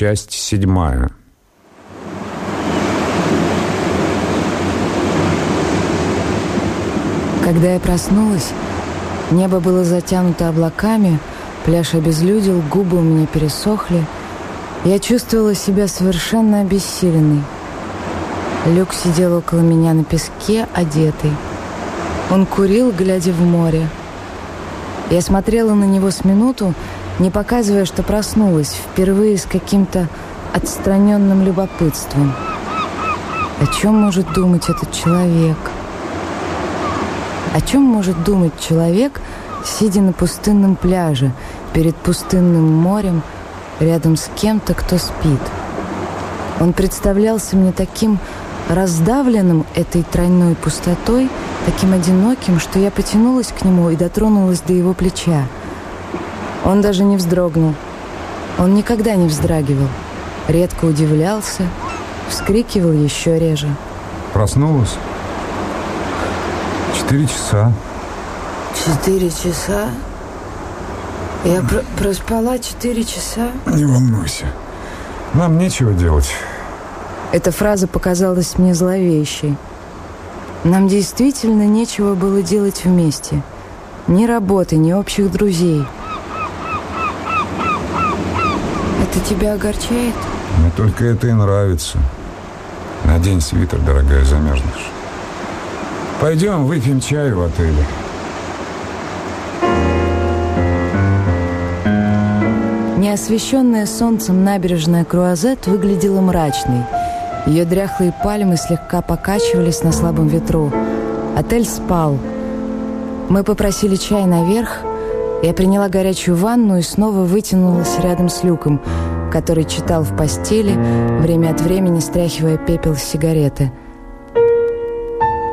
часть седьмая. Когда я проснулась, небо было затянуто облаками, пляж обезлюдил, губы у меня пересохли. Я чувствовала себя совершенно обессиленной. Люк сидел около меня на песке, одетый. Он курил, глядя в море. Я смотрела на него с минуту, не показывая, что проснулась, впервые с каким-то отстраненным любопытством. О чем может думать этот человек? О чем может думать человек, сидя на пустынном пляже, перед пустынным морем, рядом с кем-то, кто спит? Он представлялся мне таким раздавленным этой тройной пустотой, таким одиноким, что я потянулась к нему и дотронулась до его плеча. Он даже не вздрогнул. Он никогда не вздрагивал. Редко удивлялся, вскрикивал еще реже. Проснулась? Четыре часа. Четыре часа? Я пр проспала четыре часа? Не волнуйся. Нам нечего делать. Эта фраза показалась мне зловещей. Нам действительно нечего было делать вместе. Ни работы, ни общих друзей. Это тебя огорчает? Мне только это и нравится. Надень свитер, дорогая, замерзнешь. Пойдем выпьем чаю в отеле. Неосвещенная солнцем набережная Круазет выглядела мрачной – ее дряхлые пальмы слегка покачивались на слабом ветру. Отель спал. Мы попросили чай наверх. Я приняла горячую ванну и снова вытянулась рядом с Люком, который читал в постели, время от времени стряхивая пепел с сигареты.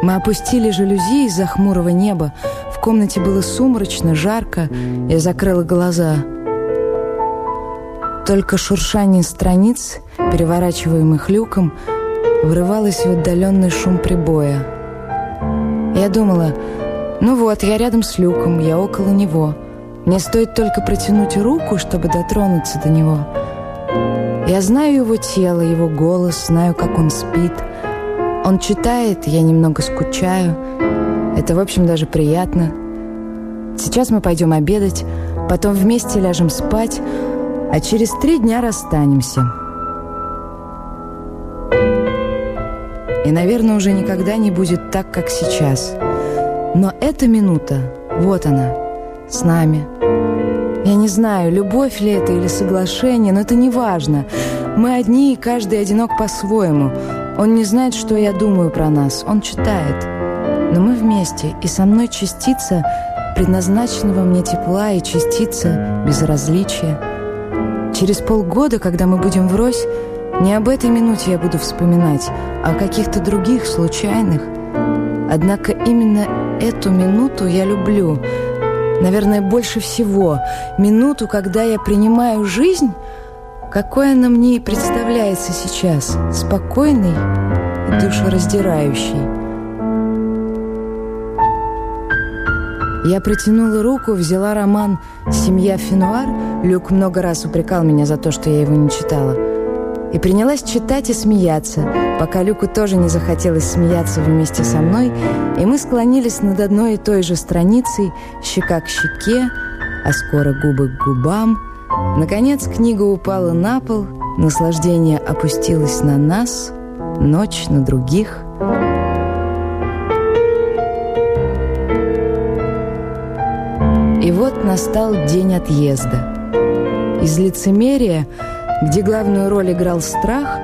Мы опустили жалюзи из-за хмурого неба. В комнате было сумрачно, жарко. Я закрыла глаза. Только шуршание страниц переворачиваемых люком, врывалось в отдаленный шум прибоя. Я думала, ну вот, я рядом с люком, я около него. Мне стоит только протянуть руку, чтобы дотронуться до него. Я знаю его тело, его голос, знаю, как он спит. Он читает, я немного скучаю. Это, в общем, даже приятно. Сейчас мы пойдем обедать, потом вместе ляжем спать, а через три дня расстанемся. И, наверное, уже никогда не будет так, как сейчас. Но эта минута, вот она, с нами. Я не знаю, любовь ли это или соглашение, но это не важно. Мы одни, и каждый одинок по-своему. Он не знает, что я думаю про нас. Он читает. Но мы вместе, и со мной частица предназначенного мне тепла и частица безразличия. Через полгода, когда мы будем врозь, не об этой минуте я буду вспоминать, а о каких-то других, случайных. Однако именно эту минуту я люблю. Наверное, больше всего. Минуту, когда я принимаю жизнь, какой она мне и представляется сейчас. Спокойной и душераздирающей. Я протянула руку, взяла роман «Семья Фенуар». Люк много раз упрекал меня за то, что я его не читала и принялась читать и смеяться, пока Люку тоже не захотелось смеяться вместе со мной, и мы склонились над одной и той же страницей, щека к щеке, а скоро губы к губам. Наконец книга упала на пол, наслаждение опустилось на нас, ночь на других. И вот настал день отъезда. Из лицемерия где главную роль играл страх,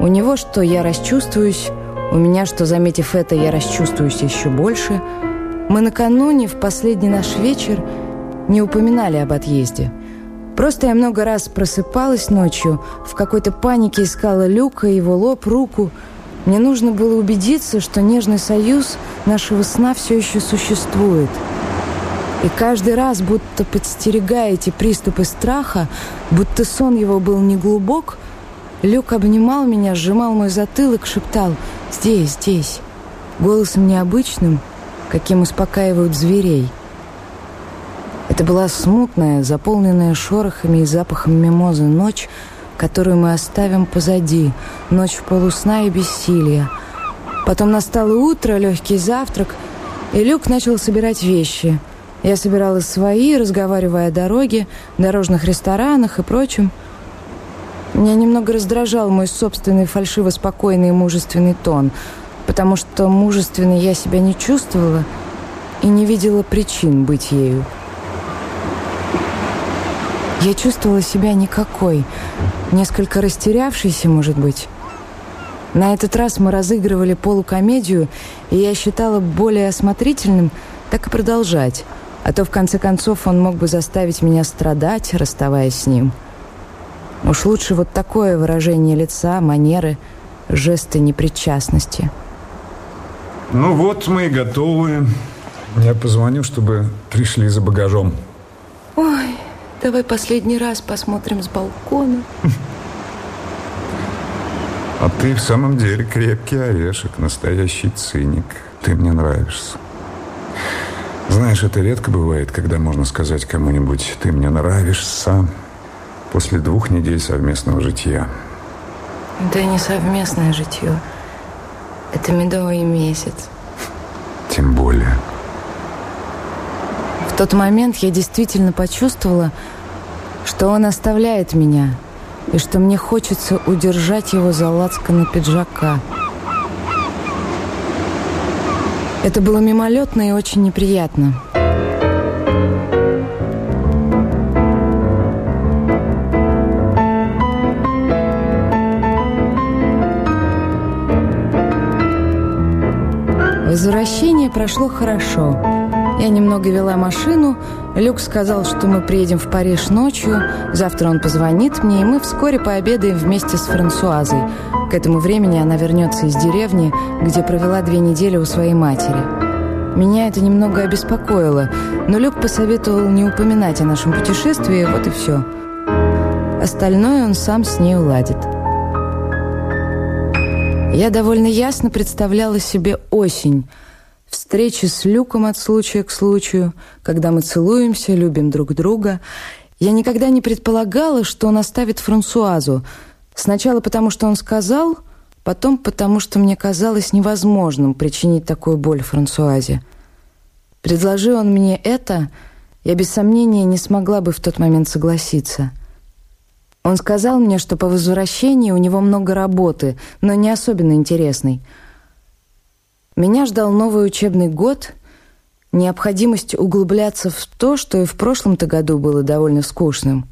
у него что я расчувствуюсь, у меня что, заметив это, я расчувствуюсь еще больше. Мы накануне, в последний наш вечер, не упоминали об отъезде. Просто я много раз просыпалась ночью, в какой-то панике искала Люка, его лоб, руку. Мне нужно было убедиться, что нежный союз нашего сна все еще существует – и каждый раз, будто подстерегая эти приступы страха, будто сон его был неглубок, Люк обнимал меня, сжимал мой затылок, шептал «Здесь, здесь», голосом необычным, каким успокаивают зверей. Это была смутная, заполненная шорохами и запахом мимозы ночь, которую мы оставим позади, ночь полусна и бессилия. Потом настало утро, легкий завтрак, и Люк начал собирать вещи. Я собирала свои, разговаривая о дороге, дорожных ресторанах и прочем. Меня немного раздражал мой собственный фальшиво-спокойный и мужественный тон, потому что мужественной я себя не чувствовала и не видела причин быть ею. Я чувствовала себя никакой, несколько растерявшейся, может быть. На этот раз мы разыгрывали полукомедию, и я считала более осмотрительным так и продолжать, а то в конце концов он мог бы заставить меня страдать, расставаясь с ним. Уж лучше вот такое выражение лица, манеры, жесты непричастности. Ну вот, мы и готовы. Я позвоню, чтобы пришли за багажом. Ой, Давай последний раз посмотрим с балкона. А ты в самом деле крепкий орешек, настоящий циник. Ты мне нравишься. Знаешь, это редко бывает, когда можно сказать кому-нибудь «ты мне нравишься» после двух недель совместного житья. Да не совместное житье. Это медовый месяц. Тем более. В тот момент я действительно почувствовала, что он оставляет меня, и что мне хочется удержать его за лацканы пиджака. Это было мимолетно и очень неприятно. Возвращение прошло хорошо. Я немного вела машину. Люк сказал, что мы приедем в Париж ночью. Завтра он позвонит мне, и мы вскоре пообедаем вместе с Франсуазой. К этому времени она вернется из деревни, где провела две недели у своей матери. Меня это немного обеспокоило, но Люк посоветовал не упоминать о нашем путешествии, вот и все. Остальное он сам с ней уладит. Я довольно ясно представляла себе осень – встречи с Люком от случая к случаю, когда мы целуемся, любим друг друга. Я никогда не предполагала, что он оставит Франсуазу. Сначала потому, что он сказал, потом потому, что мне казалось невозможным причинить такую боль Франсуазе. Предложи он мне это, я без сомнения не смогла бы в тот момент согласиться. Он сказал мне, что по возвращении у него много работы, но не особенно интересной – меня ждал новый учебный год, необходимость углубляться в то, что и в прошлом-то году было довольно скучным.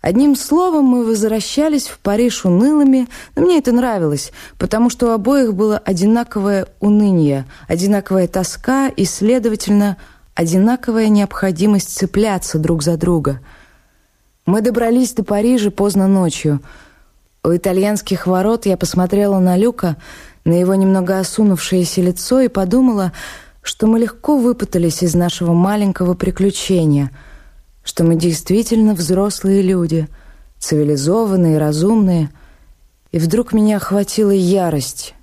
Одним словом, мы возвращались в Париж унылыми, но мне это нравилось, потому что у обоих было одинаковое уныние, одинаковая тоска и, следовательно, одинаковая необходимость цепляться друг за друга. Мы добрались до Парижа поздно ночью. У итальянских ворот я посмотрела на Люка — на его немного осунувшееся лицо и подумала, что мы легко выпутались из нашего маленького приключения, что мы действительно взрослые люди, цивилизованные, разумные. И вдруг меня охватила ярость.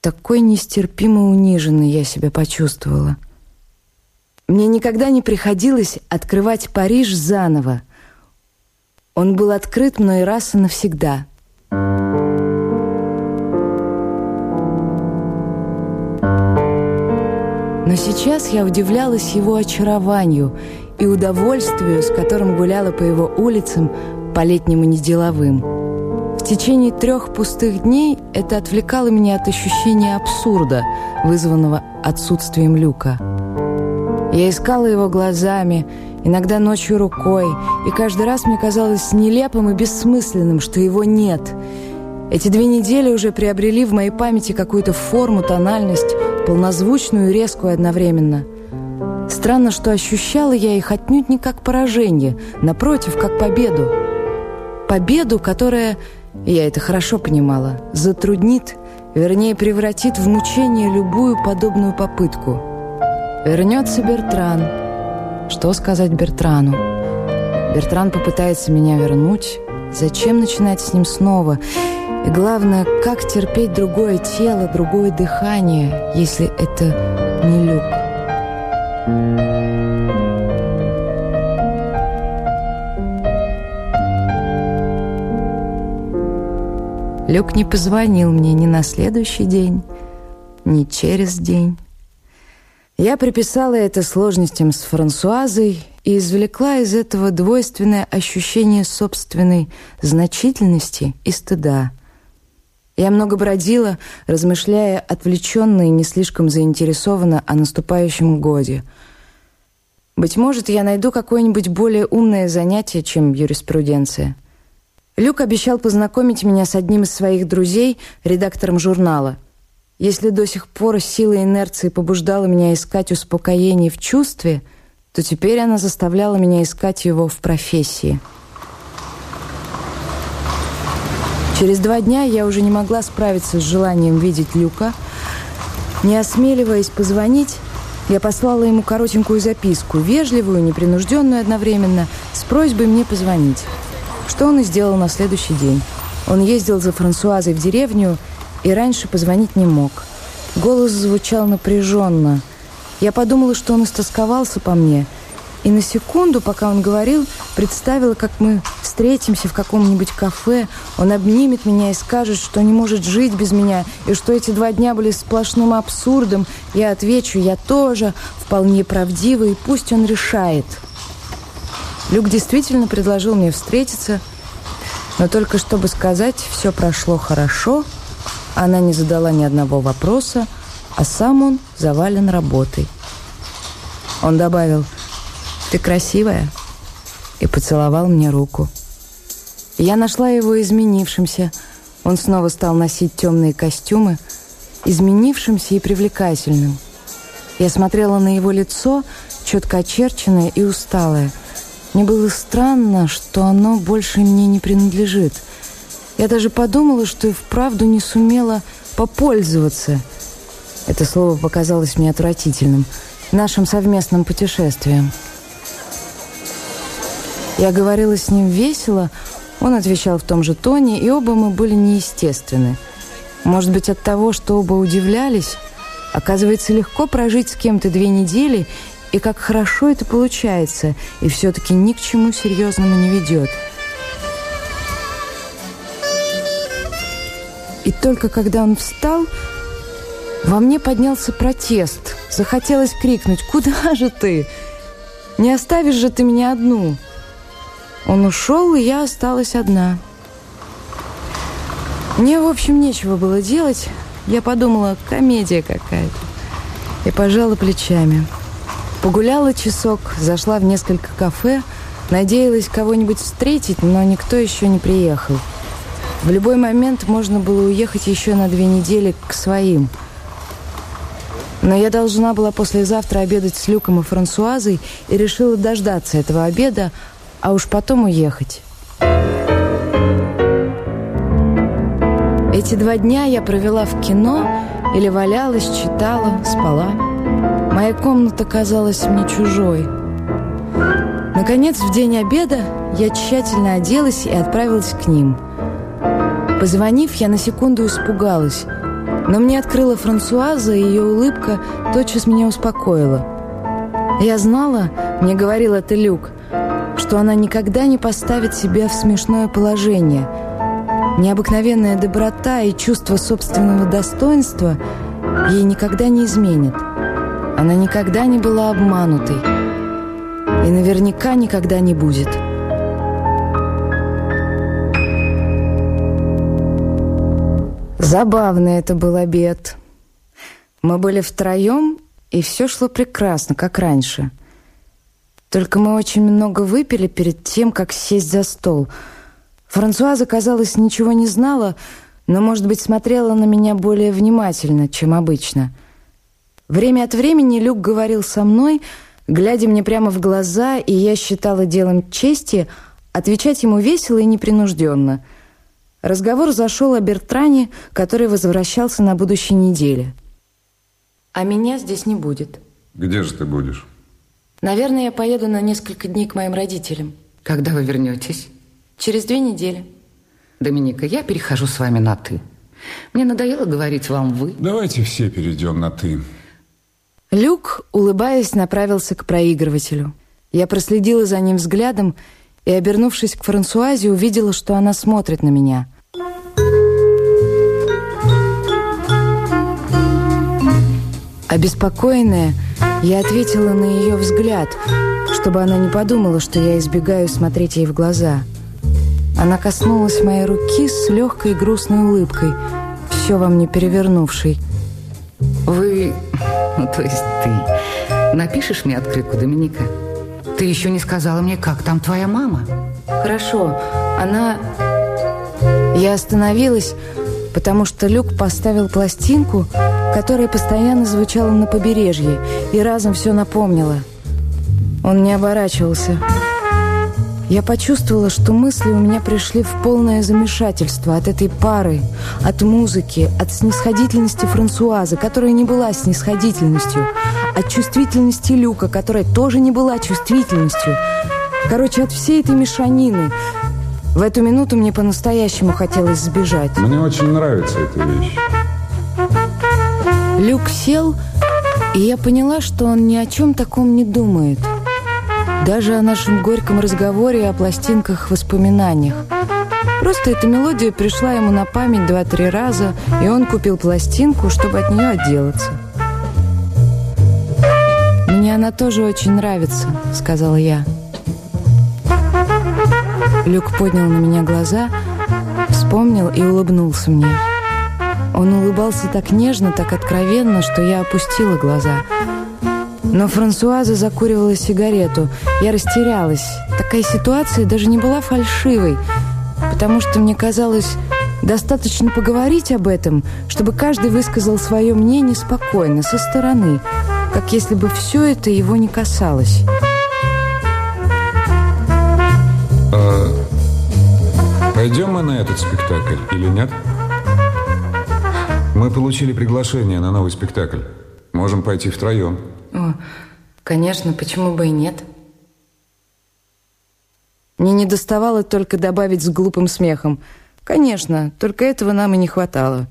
Такой нестерпимо униженной я себя почувствовала. Мне никогда не приходилось открывать Париж заново. Он был открыт мной раз и навсегда — Но сейчас я удивлялась его очарованию и удовольствию, с которым гуляла по его улицам, по-летнему неделовым. В течение трех пустых дней это отвлекало меня от ощущения абсурда, вызванного отсутствием люка. Я искала его глазами, иногда ночью рукой, и каждый раз мне казалось нелепым и бессмысленным, что его нет. Эти две недели уже приобрели в моей памяти какую-то форму, тональность, полнозвучную и резкую одновременно. Странно, что ощущала я их отнюдь не как поражение, напротив, как победу. Победу, которая, я это хорошо понимала, затруднит, вернее, превратит в мучение любую подобную попытку. Вернется Бертран. Что сказать Бертрану? Бертран попытается меня вернуть. Зачем начинать с ним снова? И главное, как терпеть другое тело, другое дыхание, если это не люк. Люк не позвонил мне ни на следующий день, ни через день. Я приписала это сложностям с Франсуазой и извлекла из этого двойственное ощущение собственной значительности и стыда. Я много бродила, размышляя отвлеченно и не слишком заинтересованно о наступающем годе. Быть может, я найду какое-нибудь более умное занятие, чем юриспруденция. Люк обещал познакомить меня с одним из своих друзей, редактором журнала. Если до сих пор сила инерции побуждала меня искать успокоение в чувстве, то теперь она заставляла меня искать его в профессии. Через два дня я уже не могла справиться с желанием видеть Люка. Не осмеливаясь позвонить, я послала ему коротенькую записку, вежливую, непринужденную одновременно, с просьбой мне позвонить. Что он и сделал на следующий день. Он ездил за Франсуазой в деревню и раньше позвонить не мог. Голос звучал напряженно. Я подумала, что он истосковался по мне. И на секунду, пока он говорил, представила, как мы встретимся в каком-нибудь кафе, он обнимет меня и скажет, что не может жить без меня, и что эти два дня были сплошным абсурдом. Я отвечу, я тоже, вполне правдиво, и пусть он решает – Люк действительно предложил мне встретиться, но только чтобы сказать, все прошло хорошо, она не задала ни одного вопроса, а сам он завален работой. Он добавил «Ты красивая» и поцеловал мне руку. Я нашла его изменившимся. Он снова стал носить темные костюмы, изменившимся и привлекательным. Я смотрела на его лицо, четко очерченное и усталое – мне было странно, что оно больше мне не принадлежит. Я даже подумала, что и вправду не сумела попользоваться. Это слово показалось мне отвратительным. Нашим совместным путешествием. Я говорила с ним весело, он отвечал в том же тоне, и оба мы были неестественны. Может быть, от того, что оба удивлялись, оказывается, легко прожить с кем-то две недели и как хорошо это получается, и все-таки ни к чему серьезному не ведет. И только когда он встал, во мне поднялся протест. Захотелось крикнуть «Куда же ты? Не оставишь же ты меня одну?» Он ушел, и я осталась одна. Мне, в общем, нечего было делать. Я подумала, комедия какая-то. И пожала плечами. Погуляла часок, зашла в несколько кафе, надеялась кого-нибудь встретить, но никто еще не приехал. В любой момент можно было уехать еще на две недели к своим. Но я должна была послезавтра обедать с Люком и Франсуазой и решила дождаться этого обеда, а уж потом уехать. Эти два дня я провела в кино или валялась, читала, спала. Моя комната казалась мне чужой. Наконец, в день обеда я тщательно оделась и отправилась к ним. Позвонив, я на секунду испугалась, но мне открыла Франсуаза, и ее улыбка тотчас меня успокоила. Я знала, мне говорил это Люк, что она никогда не поставит себя в смешное положение. Необыкновенная доброта и чувство собственного достоинства ей никогда не изменят. Она никогда не была обманутой и наверняка никогда не будет. Забавный это был обед. Мы были втроем, и все шло прекрасно, как раньше. Только мы очень много выпили перед тем, как сесть за стол. Франсуаза, казалось, ничего не знала, но, может быть, смотрела на меня более внимательно, чем обычно — Время от времени Люк говорил со мной, глядя мне прямо в глаза, и я считала делом чести отвечать ему весело и непринужденно. Разговор зашел о Бертране, который возвращался на будущей неделе. А меня здесь не будет. Где же ты будешь? Наверное, я поеду на несколько дней к моим родителям. Когда вы вернетесь? Через две недели. Доминика, я перехожу с вами на «ты». Мне надоело говорить вам «вы». Давайте все перейдем на «ты». Люк, улыбаясь, направился к проигрывателю. Я проследила за ним взглядом и, обернувшись к Франсуазе, увидела, что она смотрит на меня. Обеспокоенная, я ответила на ее взгляд, чтобы она не подумала, что я избегаю смотреть ей в глаза. Она коснулась моей руки с легкой грустной улыбкой, все вам не перевернувшей. «Вы, ну, то есть ты, напишешь мне открытку Доминика?» Ты еще не сказала мне, как там твоя мама? Хорошо, она... Я остановилась, потому что Люк поставил пластинку, которая постоянно звучала на побережье, и разом все напомнила. Он не оборачивался. Я почувствовала, что мысли у меня пришли в полное замешательство от этой пары, от музыки, от снисходительности Франсуазы, которая не была снисходительностью, от чувствительности Люка, которая тоже не была чувствительностью. Короче, от всей этой мешанины. В эту минуту мне по-настоящему хотелось сбежать. Мне очень нравится эта вещь. Люк сел, и я поняла, что он ни о чем таком не думает – даже о нашем горьком разговоре и о пластинках воспоминаниях. Просто эта мелодия пришла ему на память два-три раза, и он купил пластинку, чтобы от нее отделаться. «Мне она тоже очень нравится», — сказала я. Люк поднял на меня глаза, вспомнил и улыбнулся мне. Он улыбался так нежно, так откровенно, что я опустила глаза — но Франсуаза закуривала сигарету. Я растерялась. Такая ситуация даже не была фальшивой, потому что мне казалось, достаточно поговорить об этом, чтобы каждый высказал свое мнение спокойно, со стороны, как если бы все это его не касалось. А, пойдем мы на этот спектакль или нет? Мы получили приглашение на новый спектакль. Можем пойти втроем. О, конечно, почему бы и нет? Мне не доставало только добавить с глупым смехом. Конечно, только этого нам и не хватало.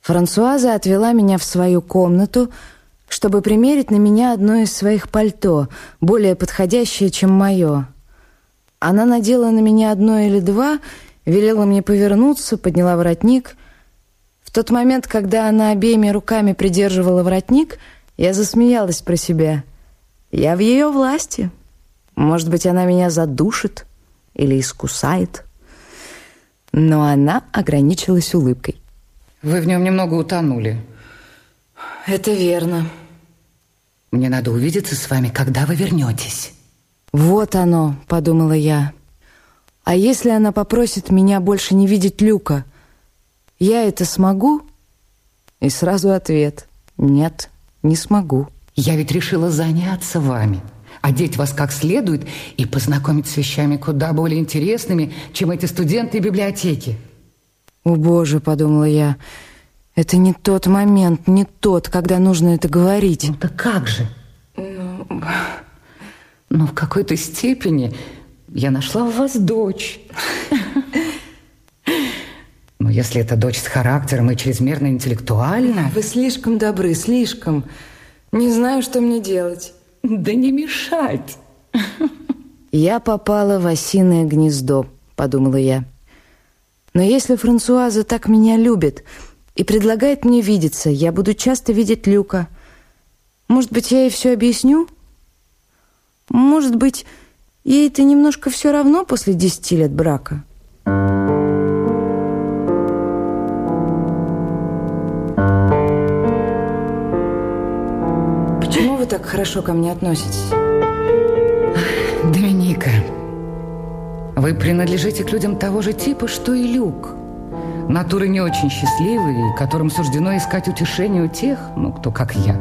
Франсуаза отвела меня в свою комнату, чтобы примерить на меня одно из своих пальто, более подходящее, чем мое. Она надела на меня одно или два, велела мне повернуться, подняла воротник. В тот момент, когда она обеими руками придерживала воротник — я засмеялась про себя. Я в ее власти. Может быть, она меня задушит или искусает. Но она ограничилась улыбкой. Вы в нем немного утонули. Это верно. Мне надо увидеться с вами, когда вы вернетесь. Вот оно, подумала я. А если она попросит меня больше не видеть Люка, я это смогу? И сразу ответ – нет. Не смогу. Я ведь решила заняться вами, одеть вас как следует и познакомить с вещами куда более интересными, чем эти студенты библиотеки. О, Боже, подумала я, это не тот момент, не тот, когда нужно это говорить. Ну, так как же? Ну, ну в какой-то степени я нашла в вас дочь. Но если это дочь с характером и чрезмерно интеллектуальна... Вы слишком добры, слишком. Не знаю, что мне делать. Да не мешать. Я попала в осиное гнездо, подумала я. Но если Франсуаза так меня любит и предлагает мне видеться, я буду часто видеть Люка. Может быть, я ей все объясню? Может быть, ей это немножко все равно после десяти лет брака?» так хорошо ко мне относитесь? Доминика, вы принадлежите к людям того же типа, что и Люк. Натуры не очень счастливые, которым суждено искать утешение у тех, ну, кто, как я,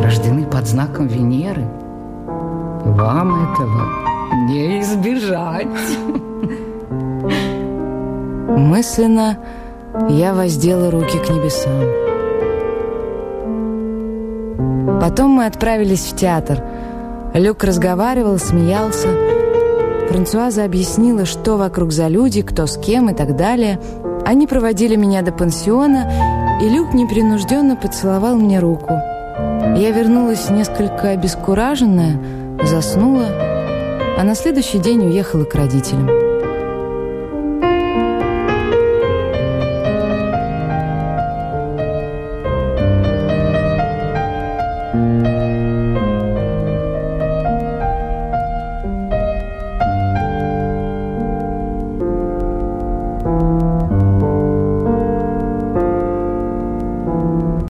рождены под знаком Венеры. Вам этого не избежать. Мысленно я воздела руки к небесам. Потом мы отправились в театр. Люк разговаривал, смеялся. Франсуаза объяснила, что вокруг за люди, кто с кем и так далее. Они проводили меня до пансиона, и Люк непринужденно поцеловал мне руку. Я вернулась несколько обескураженная, заснула, а на следующий день уехала к родителям.